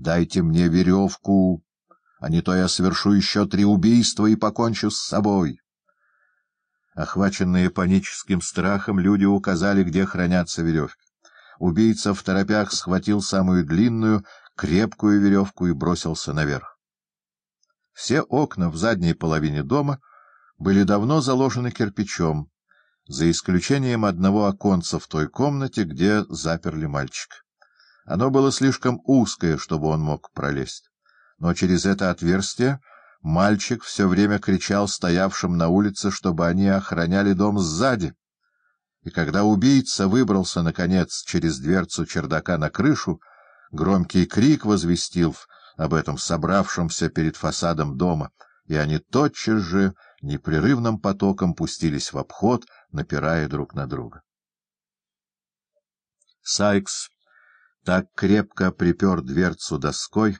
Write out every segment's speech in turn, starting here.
Дайте мне веревку, а не то я совершу еще три убийства и покончу с собой. Охваченные паническим страхом, люди указали, где хранятся веревки. Убийца в торопях схватил самую длинную, крепкую веревку и бросился наверх. Все окна в задней половине дома были давно заложены кирпичом, за исключением одного оконца в той комнате, где заперли мальчика. Оно было слишком узкое, чтобы он мог пролезть. Но через это отверстие мальчик все время кричал стоявшим на улице, чтобы они охраняли дом сзади. И когда убийца выбрался, наконец, через дверцу чердака на крышу, громкий крик возвестил об этом собравшемся перед фасадом дома, и они тотчас же непрерывным потоком пустились в обход, напирая друг на друга. Сайкс так крепко припер дверцу доской,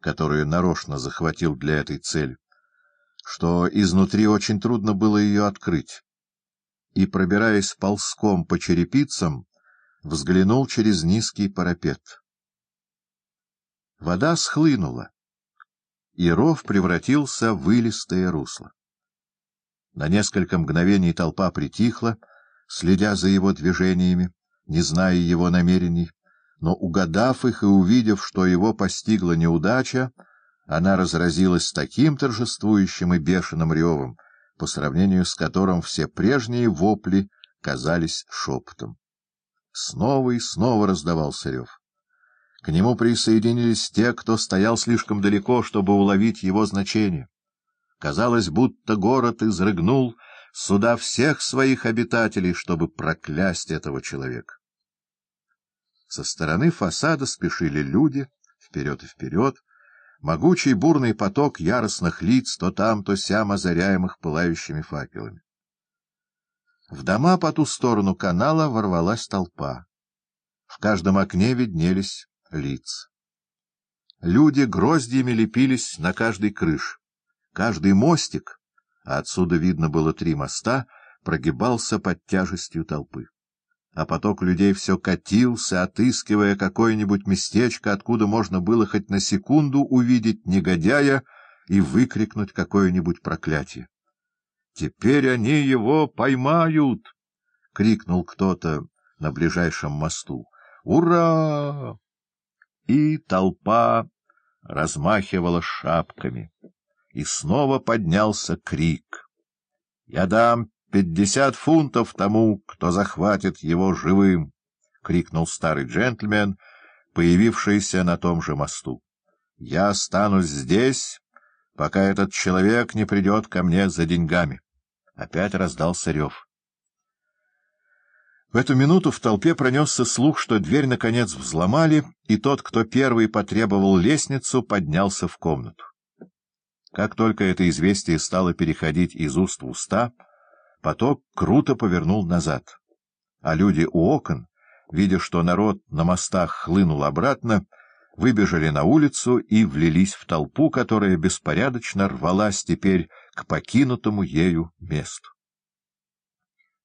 которую нарочно захватил для этой цели, что изнутри очень трудно было ее открыть, и, пробираясь ползком по черепицам, взглянул через низкий парапет. Вода схлынула, и ров превратился в вылистое русло. На несколько мгновений толпа притихла, следя за его движениями, не зная его намерений, но, угадав их и увидев, что его постигла неудача, она разразилась таким торжествующим и бешеным ревом, по сравнению с которым все прежние вопли казались шепотом. Снова и снова раздавался рев. К нему присоединились те, кто стоял слишком далеко, чтобы уловить его значение. Казалось, будто город изрыгнул сюда всех своих обитателей, чтобы проклясть этого человека. Со стороны фасада спешили люди, вперед и вперед, могучий бурный поток яростных лиц, то там, то сям озаряемых пылающими факелами. В дома по ту сторону канала ворвалась толпа. В каждом окне виднелись лица. Люди гроздьями лепились на каждой крыше. Каждый мостик, а отсюда видно было три моста, прогибался под тяжестью толпы а поток людей все катился, отыскивая какое-нибудь местечко, откуда можно было хоть на секунду увидеть негодяя и выкрикнуть какое-нибудь проклятие. — Теперь они его поймают! — крикнул кто-то на ближайшем мосту. — Ура! И толпа размахивала шапками. И снова поднялся крик. — Я дам пятьдесят фунтов тому, кто захватит его живым! — крикнул старый джентльмен, появившийся на том же мосту. — Я останусь здесь, пока этот человек не придет ко мне за деньгами. Опять раздался рев. В эту минуту в толпе пронесся слух, что дверь, наконец, взломали, и тот, кто первый потребовал лестницу, поднялся в комнату. Как только это известие стало переходить из уст в уста, Поток круто повернул назад, а люди у окон, видя, что народ на мостах хлынул обратно, выбежали на улицу и влились в толпу, которая беспорядочно рвалась теперь к покинутому ею месту.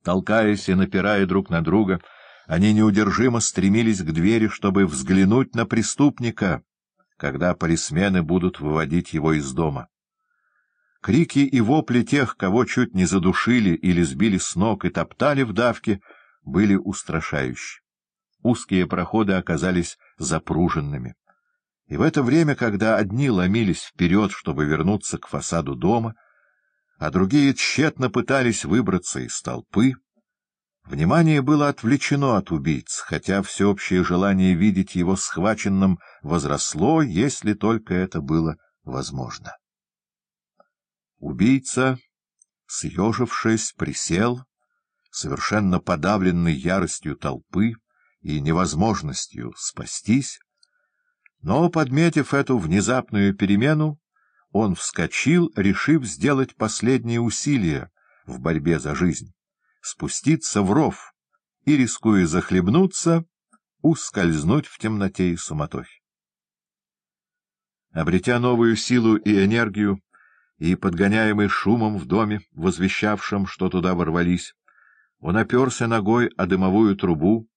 Толкаясь и напирая друг на друга, они неудержимо стремились к двери, чтобы взглянуть на преступника, когда полисмены будут выводить его из дома. Крики и вопли тех, кого чуть не задушили или сбили с ног и топтали в давке, были устрашающие. Узкие проходы оказались запруженными. И в это время, когда одни ломились вперед, чтобы вернуться к фасаду дома, а другие тщетно пытались выбраться из толпы, внимание было отвлечено от убийц, хотя всеобщее желание видеть его схваченным возросло, если только это было возможно. Убийца, съежившись, присел, совершенно подавленный яростью толпы и невозможностью спастись, но, подметив эту внезапную перемену, он вскочил, решив сделать последние усилия в борьбе за жизнь, спуститься в ров и, рискуя захлебнуться, ускользнуть в темноте и суматохе. Обретя новую силу и энергию, и, подгоняемый шумом в доме, возвещавшим, что туда ворвались, он оперся ногой о дымовую трубу,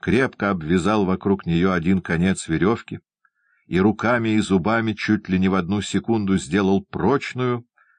крепко обвязал вокруг нее один конец веревки и руками и зубами чуть ли не в одну секунду сделал прочную,